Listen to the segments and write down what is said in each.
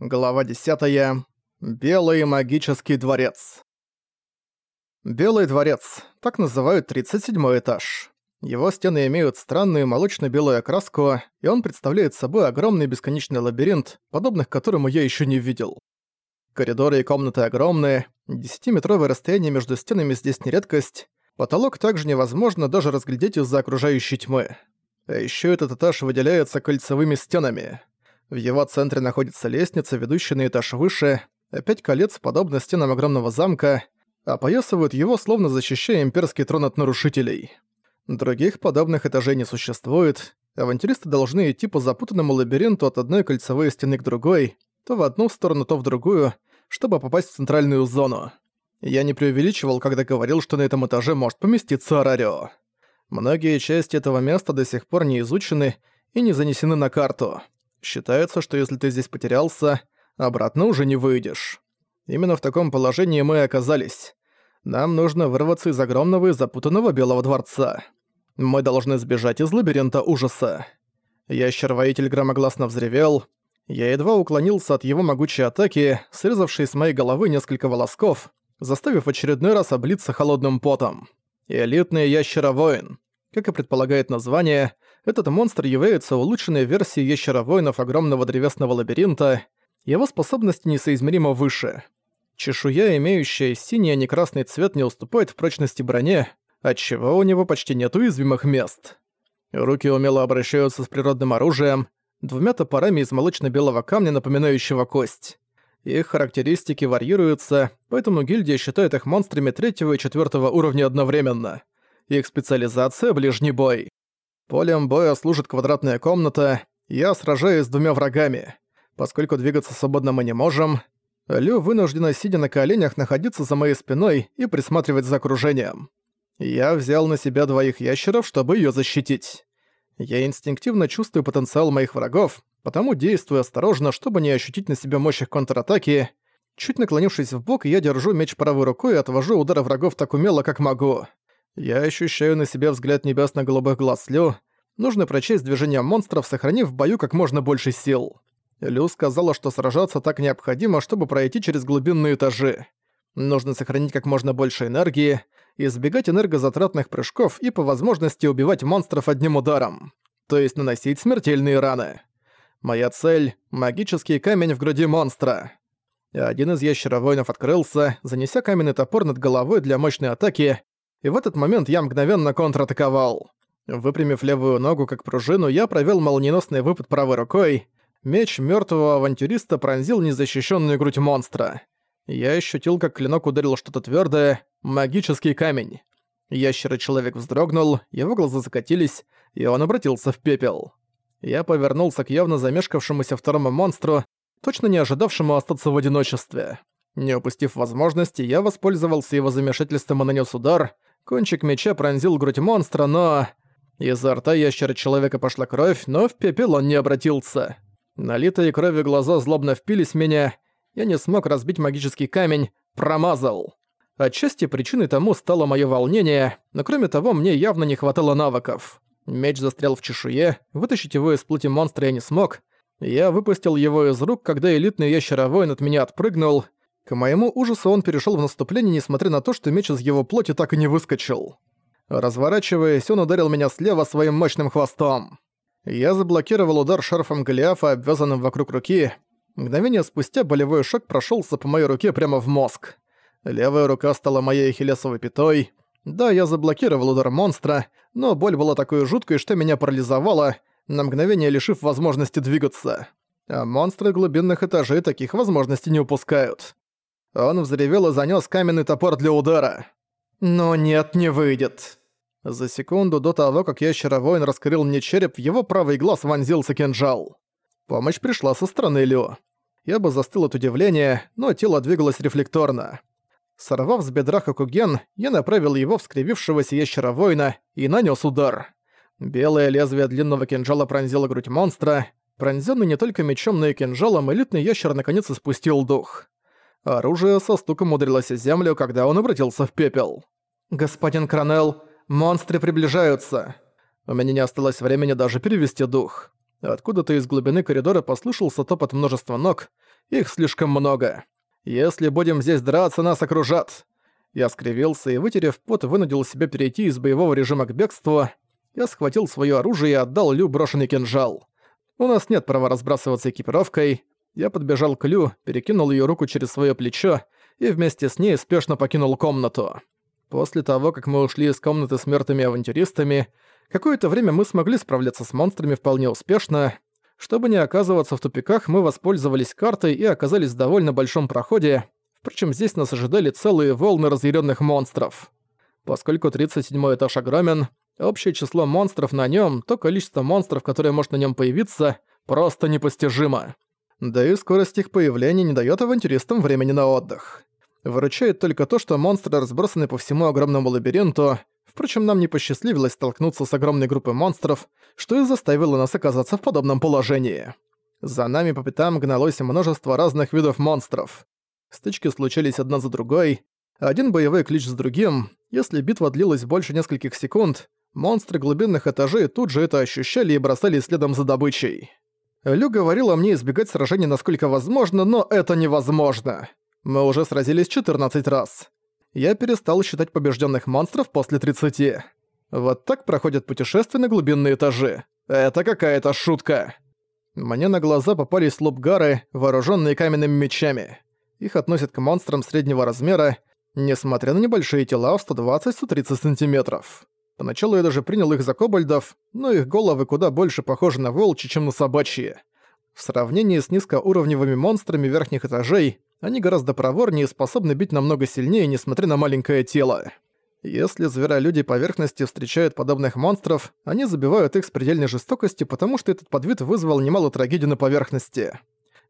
Глава 10. Белый магический дворец. Белый дворец. Так называют 37 этаж. Его стены имеют странную молочно-белую окраску, и он представляет собой огромный бесконечный лабиринт, подобных которому я еще не видел. Коридоры и комнаты огромные, 10-метровое расстояние между стенами здесь не редкость, потолок также невозможно даже разглядеть из-за окружающей тьмы. А еще этот этаж выделяется кольцевыми стенами. В его центре находится лестница, ведущая на этаж выше, опять колец, подобно стенам огромного замка, опоясывают его, словно защищая имперский трон от нарушителей. Других подобных этажей не существует, авантюристы должны идти по запутанному лабиринту от одной кольцевой стены к другой, то в одну сторону, то в другую, чтобы попасть в центральную зону. Я не преувеличивал, когда говорил, что на этом этаже может поместиться Арарио. Многие части этого места до сих пор не изучены и не занесены на карту. Считается, что если ты здесь потерялся, обратно уже не выйдешь. Именно в таком положении мы и оказались. Нам нужно вырваться из огромного и запутанного Белого дворца. Мы должны сбежать из лабиринта ужаса. Ящер-воитель громогласно взревел. Я едва уклонился от его могучей атаки, срезавшей с моей головы несколько волосков, заставив очередной раз облиться холодным потом. Элитный ящеровоин. Как и предполагает название, этот монстр является улучшенной версией ящеровоинов огромного древесного лабиринта, его способности несоизмеримо выше. Чешуя, имеющая синий, а не красный цвет, не уступает в прочности броне, отчего у него почти нет уязвимых мест. Руки умело обращаются с природным оружием, двумя топорами из молочно-белого камня, напоминающего кость. Их характеристики варьируются, поэтому гильдия считает их монстрами третьего и четвертого уровня одновременно. Их специализация — ближний бой. Полем боя служит квадратная комната, я сражаюсь с двумя врагами. Поскольку двигаться свободно мы не можем, Лю вынуждена, сидя на коленях, находиться за моей спиной и присматривать за окружением. Я взял на себя двоих ящеров, чтобы ее защитить. Я инстинктивно чувствую потенциал моих врагов, потому действую осторожно, чтобы не ощутить на себе мощь их контратаки. Чуть наклонившись в бок, я держу меч правой рукой и отвожу удары врагов так умело, как могу. Я ощущаю на себе взгляд небесно-голубых глаз Лю. Нужно прочесть движение монстров, сохранив в бою как можно больше сил. Лю сказала, что сражаться так необходимо, чтобы пройти через глубинные этажи. Нужно сохранить как можно больше энергии, избегать энергозатратных прыжков и по возможности убивать монстров одним ударом. То есть наносить смертельные раны. Моя цель — магический камень в груди монстра. Один из ящеровоинов открылся, занеся каменный топор над головой для мощной атаки, и в этот момент я мгновенно контратаковал. Выпрямив левую ногу как пружину, я провел молниеносный выпад правой рукой. Меч мертвого авантюриста пронзил незащищенную грудь монстра. Я ощутил, как клинок ударил что-то твердое, магический камень. Ящер-человек вздрогнул, его глаза закатились, и он обратился в пепел. Я повернулся к явно замешкавшемуся второму монстру, точно не ожидавшему остаться в одиночестве. Не упустив возможности, я воспользовался его замешательством и нанес удар — Кончик меча пронзил грудь монстра, но... Изо рта ящера-человека пошла кровь, но в пепел он не обратился. Налитые кровью глаза злобно впились в меня. Я не смог разбить магический камень, промазал. Отчасти причиной тому стало мое волнение, но кроме того, мне явно не хватало навыков. Меч застрял в чешуе, вытащить его из плоти монстра я не смог. Я выпустил его из рук, когда элитный ящеровоин от меня отпрыгнул, к моему ужасу он перешел в наступление, несмотря на то, что меч из его плоти так и не выскочил. Разворачиваясь, он ударил меня слева своим мощным хвостом. Я заблокировал удар шарфом Голиафа, обвязанным вокруг руки. Мгновение спустя болевой шок прошелся по моей руке прямо в мозг. Левая рука стала моей хилесовой пятой. Да, я заблокировал удар монстра, но боль была такой жуткой, что меня парализовало, на мгновение лишив возможности двигаться. А монстры глубинных этажей таких возможностей не упускают. Он взревел и занёс каменный топор для удара. «Но нет, не выйдет». За секунду до того, как ящеровоин раскрыл мне череп, в его правый глаз вонзился кинжал. Помощь пришла со стороны Лю. Я бы застыл от удивления, но тело двигалось рефлекторно. Сорвав с бедра Хакуген, я направил его в скривившегося ящеровоина и нанес удар. Белое лезвие длинного кинжала пронзило грудь монстра. Пронзённый не только мечом, но и кинжалом, элитный ящер наконец испустил дух. Оружие со стуком ударилось о землю, когда он обратился в пепел. «Господин Кранел, монстры приближаются!» У меня не осталось времени даже перевести дух. Откуда-то из глубины коридора послышался топот множества ног. Их слишком много. Если будем здесь драться, нас окружат. Я скривился и, вытерев пот, вынудил себя перейти из боевого режима к бегству. Я схватил свое оружие и отдал Лю брошенный кинжал. У нас нет права разбрасываться экипировкой. Я подбежал к Лю, перекинул ее руку через свое плечо и вместе с ней спешно покинул комнату. После того, как мы ушли из комнаты с мертвыми авантюристами, какое-то время мы смогли справляться с монстрами вполне успешно. Чтобы не оказываться в тупиках, мы воспользовались картой и оказались в довольно большом проходе, Впрочем, здесь нас ожидали целые волны разъяренных монстров. Поскольку 37 этаж огромен, общее число монстров на нем, то количество монстров, которое может на нем появиться, просто непостижимо. Да и скорость их появления не дает авантюристам времени на отдых. Выручает только то, что монстры разбросаны по всему огромному лабиринту, Впрочем, нам не посчастливилось столкнуться с огромной группой монстров, что и заставило нас оказаться в подобном положении. За нами по пятам гналось множество разных видов монстров. Стычки случались одна за другой, один боевой клич с другим. Если битва длилась больше нескольких секунд, монстры глубинных этажей тут же это ощущали и бросали следом за добычей. Лю говорила мне избегать сражений насколько возможно, но это невозможно. Мы уже сразились 14 раз. Я перестал считать побежденных монстров после 30. Вот так проходят путешествия на глубинные этажи. Это какая-то шутка. Мне на глаза попались лупгары, вооруженные каменными мечами. Их относят к монстрам среднего размера, несмотря на небольшие тела в 120-130 сантиметров. Поначалу я даже принял их за кобальдов, но их головы куда больше похожи на волчьи, чем на собачьи. В сравнении с низкоуровневыми монстрами верхних этажей, они гораздо проворнее и способны бить намного сильнее, несмотря на маленькое тело. Если зверолюди поверхности встречают подобных монстров, они забивают их с предельной жестокостью, потому что этот подвид вызвал немало трагедий на поверхности.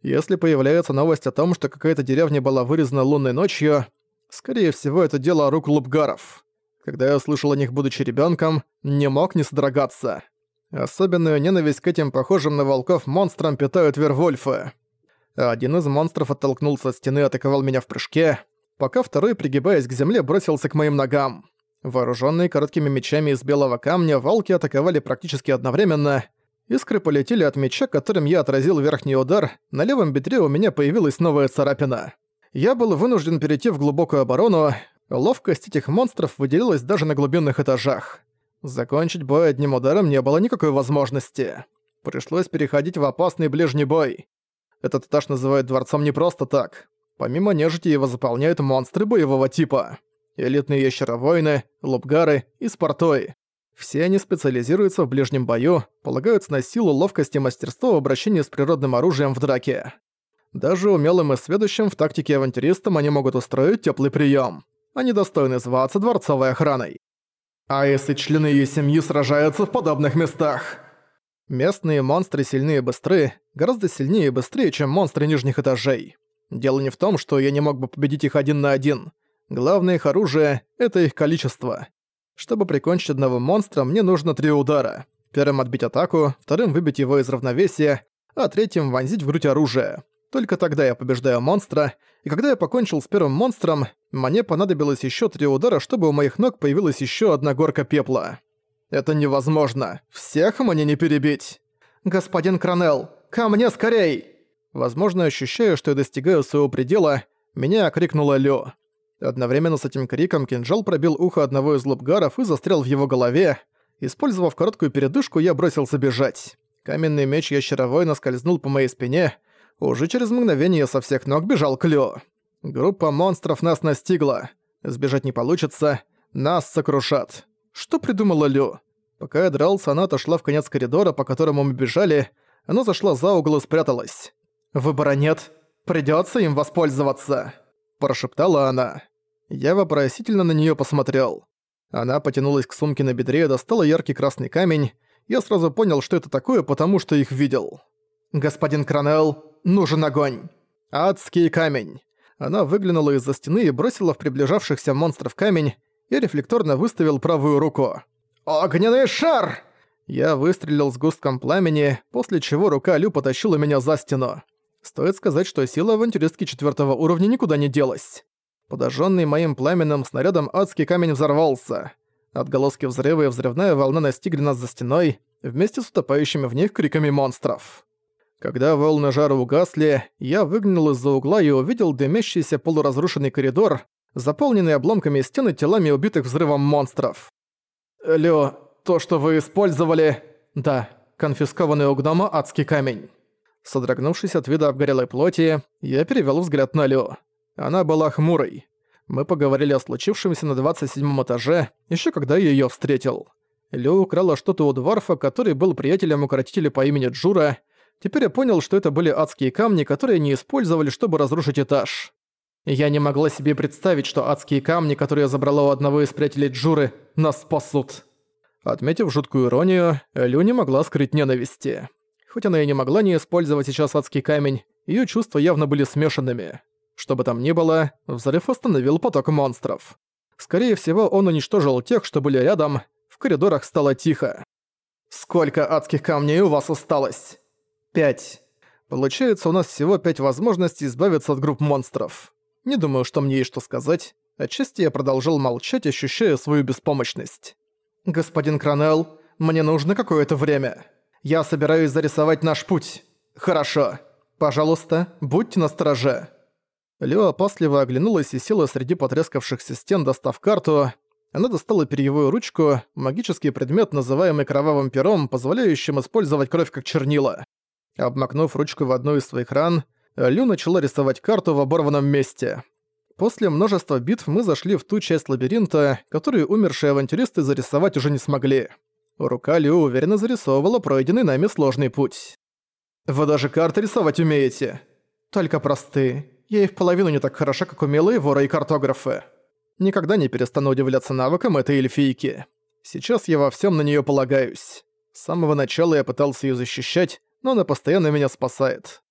Если появляется новость о том, что какая-то деревня была вырезана лунной ночью, скорее всего, это дело рук лупгаров. Когда я слышал о них, будучи ребенком, не мог не содрогаться. Особенную ненависть к этим похожим на волков монстрам питают вервольфы. Один из монстров оттолкнулся от стены и атаковал меня в прыжке, пока второй, пригибаясь к земле, бросился к моим ногам. Вооруженные короткими мечами из белого камня, волки атаковали практически одновременно — Искры полетели от меча, которым я отразил верхний удар, на левом бедре у меня появилась новая царапина. Я был вынужден перейти в глубокую оборону, ловкость этих монстров выделилась даже на глубинных этажах. Закончить бой одним ударом не было никакой возможности. Пришлось переходить в опасный ближний бой. Этот этаж называют дворцом не просто так. Помимо нежити его заполняют монстры боевого типа. Элитные ящеровоины, лупгары и спортой. Все они специализируются в ближнем бою, полагаются на силу, ловкость и мастерство в обращении с природным оружием в драке. Даже умелым и сведущим в тактике авантюристам они могут устроить теплый прием. Они достойны зваться дворцовой охраной. А если члены ее семьи сражаются в подобных местах? Местные монстры сильнее и быстры, гораздо сильнее и быстрее, чем монстры нижних этажей. Дело не в том, что я не мог бы победить их один на один. Главное их оружие — это их количество. Чтобы прикончить одного монстра, мне нужно три удара. Первым отбить атаку, вторым выбить его из равновесия, а третьим вонзить в грудь оружие. Только тогда я побеждаю монстра, и когда я покончил с первым монстром, мне понадобилось еще три удара, чтобы у моих ног появилась еще одна горка пепла. Это невозможно. Всех мне не перебить. «Господин Кранел, ко мне скорей!» Возможно, ощущая, что я достигаю своего предела, меня окрикнула Лё. Одновременно с этим криком кинжал пробил ухо одного из лобгаров и застрял в его голове. Использовав короткую передышку, я бросился бежать. Каменный меч ящеровой скользнул по моей спине. Уже через мгновение со всех ног бежал Клё. Группа монстров нас настигла. Сбежать не получится. Нас сокрушат. Что придумала Лю? Пока я дрался, она отошла в конец коридора, по которому мы бежали. Она зашла за угол и спряталась. «Выбора нет. Придётся им воспользоваться», – прошептала она. Я вопросительно на неё посмотрел. Она потянулась к сумке на бедре, достала яркий красный камень. Я сразу понял, что это такое, потому что их видел. «Господин Кранел, нужен огонь!» «Адский камень!» Она выглянула из-за стены и бросила в приближавшихся монстров камень. Я рефлекторно выставил правую руку. «Огненный шар!» Я выстрелил с густком пламени, после чего рука Лю потащила меня за стену. Стоит сказать, что сила авантюристки четвертого уровня никуда не делась. Подожженный моим пламенным снарядом адский камень взорвался. Отголоски взрыва и взрывная волна настигли нас за стеной, вместе с утопающими в них криками монстров. Когда волны жара угасли, я выглянул из-за угла и увидел дымящийся полуразрушенный коридор, заполненный обломками стены телами убитых взрывом монстров. «Лё, то, что вы использовали...» «Да, конфискованный у гнома адский камень». Содрогнувшись от вида обгорелой плоти, я перевёл взгляд на Лё. Она была хмурой. Мы поговорили о случившемся на 27 этаже, ещё когда я её встретил. Лё украла что-то у дворфа, который был приятелем укротителя по имени Джура. Теперь я понял, что это были адские камни, которые не использовали, чтобы разрушить этаж. Я не могла себе представить, что адские камни, которые я забрала у одного из приятелей Джуры, нас спасут. Отметив жуткую иронию, Лю не могла скрыть ненависти. Хоть она и не могла не использовать сейчас адский камень, её чувства явно были смешанными. Что бы там ни было, взрыв остановил поток монстров. Скорее всего, он уничтожил тех, что были рядом, в коридорах стало тихо. «Сколько адских камней у вас осталось?» «Пять. Получается, у нас всего пять возможностей избавиться от групп монстров. Не думаю, что мне есть что сказать. Отчасти я продолжал молчать, ощущая свою беспомощность. «Господин Кранел, мне нужно какое-то время. Я собираюсь зарисовать наш путь. Хорошо. Пожалуйста, будьте настороже». Лео опасливо оглянулась и села среди потрескавшихся стен, достав карту. Она достала перьевую ручку, магический предмет, называемый кровавым пером, позволяющим использовать кровь как чернила. Обмакнув ручку в одну из своих ран, Лю начала рисовать карту в оборванном месте. После множества битв мы зашли в ту часть лабиринта, которую умершие авантюристы зарисовать уже не смогли. Рука Лю уверенно зарисовывала пройденный нами сложный путь. «Вы даже карты рисовать умеете?» «Только простые. Я и в половину не так хороша, как умелые воры и картографы». Никогда не перестану удивляться навыкам этой эльфийки. Сейчас я во всем на нее полагаюсь. С самого начала я пытался ее защищать, но она постоянно меня спасает.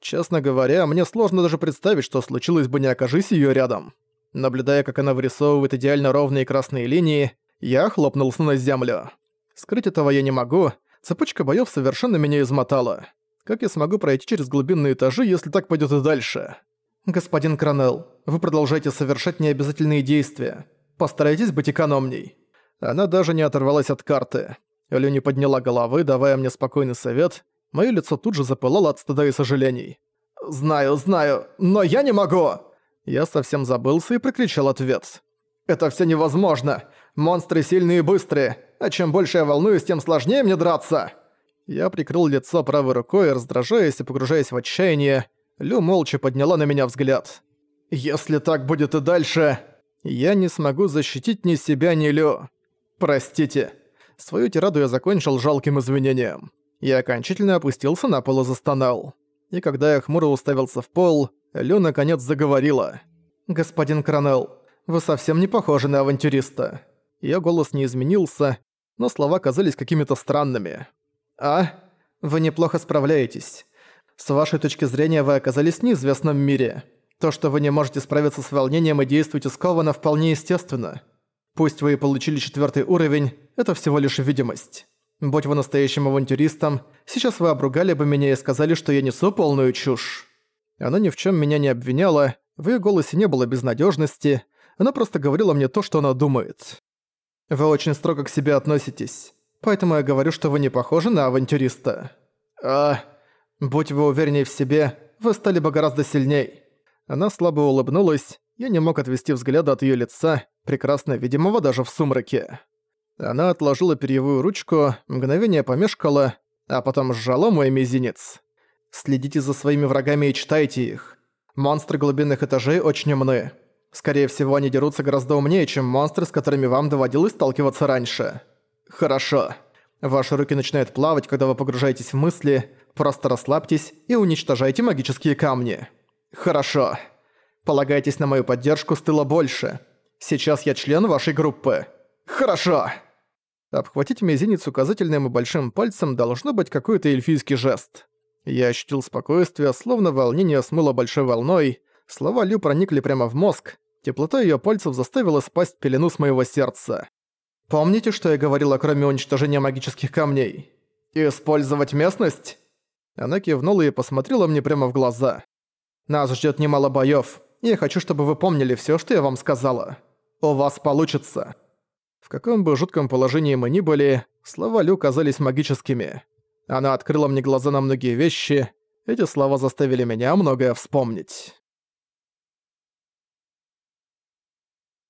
Честно говоря, мне сложно даже представить, что случилось бы не окажись её рядом. Наблюдая, как она вырисовывает идеально ровные красные линии, я хлопнулся на землю. Скрыть этого я не могу, цепочка боёв совершенно меня измотала. Как я смогу пройти через глубинные этажи, если так пойдёт и дальше? «Господин Кранел, вы продолжаете совершать необязательные действия. Постарайтесь быть экономней». Она даже не оторвалась от карты. Лю не подняла головы, давая мне спокойный совет, Моё лицо тут же запылало от стыда и сожалений. «Знаю, знаю, но я не могу!» Я совсем забылся и прикричал ответ. «Это всё невозможно! Монстры сильные и быстрые, а чем больше я волнуюсь, тем сложнее мне драться!» Я прикрыл лицо правой рукой, раздражаясь и погружаясь в отчаяние. Лю молча подняла на меня взгляд. «Если так будет и дальше, я не смогу защитить ни себя, ни Лю. Простите». Свою тираду я закончил жалким извинением. Я окончательно опустился на пол и застонал. И когда я хмуро уставился в пол, Лю наконец заговорила. «Господин Кранел, вы совсем не похожи на авантюриста». Её голос не изменился, но слова казались какими-то странными. «А? Вы неплохо справляетесь. С вашей точки зрения вы оказались в неизвестном мире. То, что вы не можете справиться с волнением и действуете скованно, вполне естественно. Пусть вы и получили четвёртый уровень, это всего лишь видимость. Будь вы настоящим авантюристом, сейчас вы обругали бы меня и сказали, что я несу полную чушь. Она ни в чем меня не обвиняла, в ее голосе не было безнадежности, она просто говорила мне то, что она думает. Вы очень строго к себе относитесь, поэтому я говорю, что вы не похожи на авантюриста. А, будь вы увереннее в себе, вы стали бы гораздо сильней. Она слабо улыбнулась, я не мог отвести взгляда от ее лица, прекрасно видимого даже в сумраке. Она отложила перьевую ручку, мгновение помешкала, а потом сжала мой мизинец. «Следите за своими врагами и читайте их. Монстры глубинных этажей очень умны. Скорее всего, они дерутся гораздо умнее, чем монстры, с которыми вам доводилось сталкиваться раньше. Хорошо. Ваши руки начинают плавать, когда вы погружаетесь в мысли, просто расслабьтесь и уничтожайте магические камни. Хорошо. Полагайтесь на мою поддержку с тыла больше. Сейчас я член вашей группы. Хорошо. Обхватить мизинец указательным и большим пальцем должно быть какой-то эльфийский жест. Я ощутил спокойствие, словно волнение смыло большой волной. Слова Лю проникли прямо в мозг. Теплота её пальцев заставила спасть пелену с моего сердца. «Помните, что я говорила, кроме уничтожения магических камней? Использовать местность?» Она кивнула и посмотрела мне прямо в глаза. «Нас ждёт немало боёв, я хочу, чтобы вы помнили всё, что я вам сказала. У вас получится». В каком бы жутком положении мы ни были, слова Лю казались магическими. Она открыла мне глаза на многие вещи, эти слова заставили меня многое вспомнить.